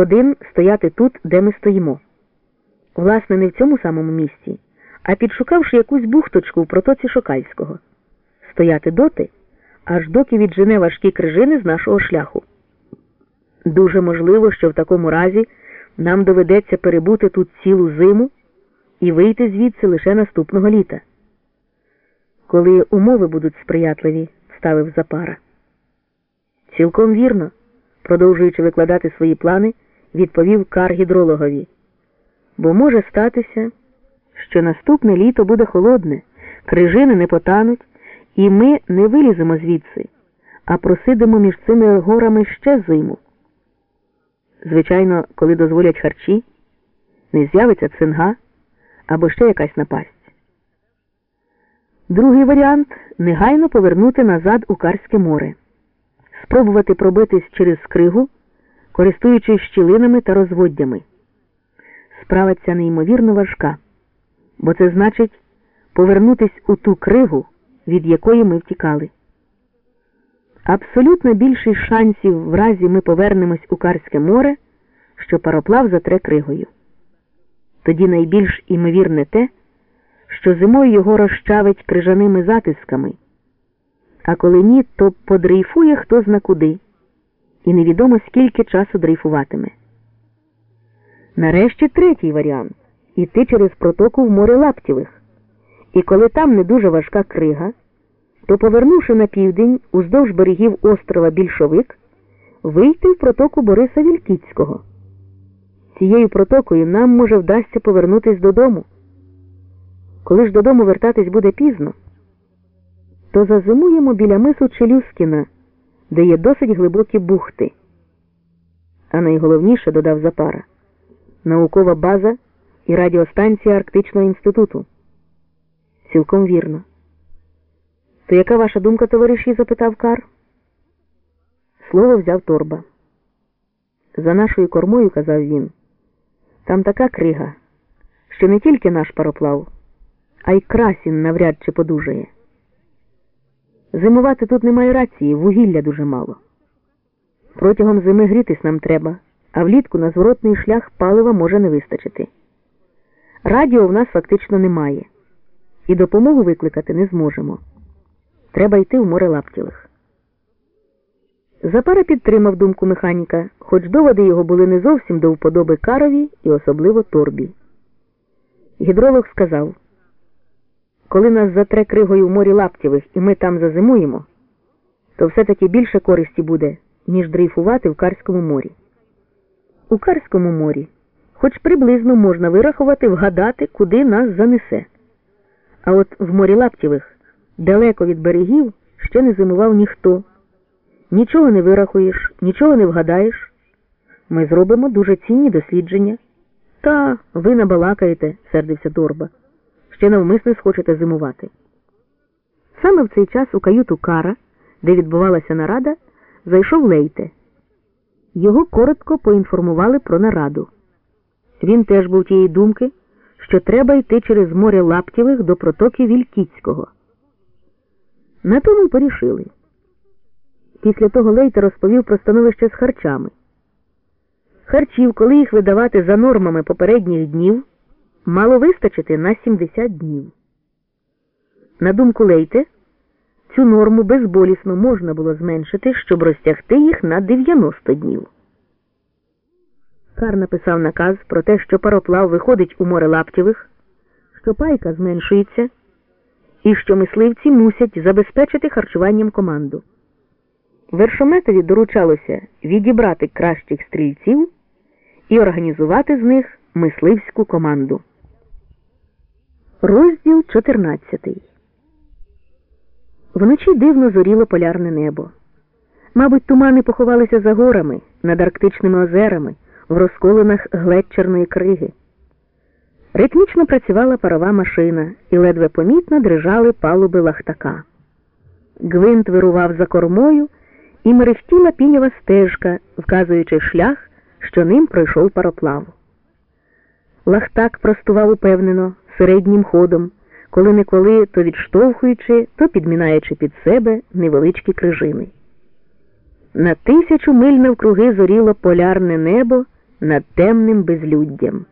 один стояти тут, де ми стоїмо. Власне, не в цьому самому місці, а підшукавши якусь бухточку в протоці Шокальського. Стояти доти, аж доки віджене важкі крижини з нашого шляху. Дуже можливо, що в такому разі нам доведеться перебути тут цілу зиму і вийти звідси лише наступного літа. Коли умови будуть сприятливі, вставив Запара. Цілком вірно, продовжуючи викладати свої плани, відповів кар гідрологові. Бо може статися, що наступне літо буде холодне, крижини не потануть, і ми не виліземо звідси, а просидимо між цими горами ще зиму. Звичайно, коли дозволять харчі, не з'явиться цинга або ще якась напасть. Другий варіант негайно повернути назад у Карське море, спробувати пробитись через кригу, користуючись щілинами та розводдями. Справа ця неймовірно важка, бо це значить повернутись у ту кригу, від якої ми втікали. Абсолютно більшість шансів в разі ми повернемось у Карське море, що пароплав затре кригою. Тоді найбільш імовірне те, що зимою його розчавить крижаними затисками, а коли ні, то подрейфує хто зна куди, і невідомо скільки часу дрейфуватиме. Нарешті третій варіант іти через протоку в море Лаптєвих. І коли там не дуже важка крига, то, повернувши на південь уздовж берегів острова Більшовик, вийти в протоку Бориса Вількіцького. Цією протокою нам може вдасться повернутись додому. Коли ж додому вертатись буде пізно, то зазимуємо біля мису Челюскіна, де є досить глибокі бухти. А найголовніше, додав Запара, наукова база і радіостанція Арктичного інституту. Цілком вірно. То яка ваша думка, товариші? запитав Кар. Слово взяв торба. За нашою кормою, казав він, там така крига, що не тільки наш пароплав, а й красін навряд чи подужає. Зимувати тут немає рації, вугілля дуже мало. Протягом зими грітись нам треба, а влітку на зворотний шлях палива може не вистачити. Радіо в нас фактично немає, і допомогу викликати не зможемо. Треба йти в море Лаптєвих. Запара підтримав думку механіка, хоч доводи його були не зовсім до вподоби Карові і особливо торбі. Гідролог сказав коли нас затре кригою в морі Лаптєвих і ми там зазимуємо, то все-таки більше користі буде, ніж дрейфувати в Карському морі. У Карському морі, хоч приблизно можна вирахувати, вгадати, куди нас занесе. А от в морі Лаптєвих далеко від берегів ще не зимував ніхто. Нічого не вирахуєш, нічого не вгадаєш. Ми зробимо дуже цінні дослідження. Та ви набалакаєте, сердився Дорба. Ще навмисно схочете зимувати. Саме в цей час у каюту Кара, де відбувалася нарада, зайшов Лейте. Його коротко поінформували про нараду. Він теж був тієї думки, що треба йти через море Лаптєвих до протоки Вількіцького. На тому й порішили. Після того Лейте розповів про становище з харчами. Харчів, коли їх видавати за нормами попередніх днів, мало вистачити на 70 днів. На думку Лейте, цю норму безболісно можна було зменшити, щоб розтягти їх на 90 днів. Кар написав наказ про те, що пароплав виходить у море Лаптєвих, що пайка зменшується і що мисливці мусять забезпечити харчуванням команду. Вершометові доручалося відібрати кращих стрільців і організувати з них мисливську команду. Розділ 14 Вночі дивно зоріло полярне небо. Мабуть, тумани поховалися за горами, над арктичними озерами, в розколинах глечерної криги. Ритмічно працювала парова машина і ледве помітно дрижали палуби лахтака. Гвинт вирував за кормою і мерехтіла піньова стежка, вказуючи шлях, що ним пройшов пароплав. Лахтак простував упевнено, середнім ходом, коли неколи то відштовхуючи, то підмінаючи під себе невеличкі крижини. На тисячу миль навкруги зоріло полярне небо над темним безлюддям.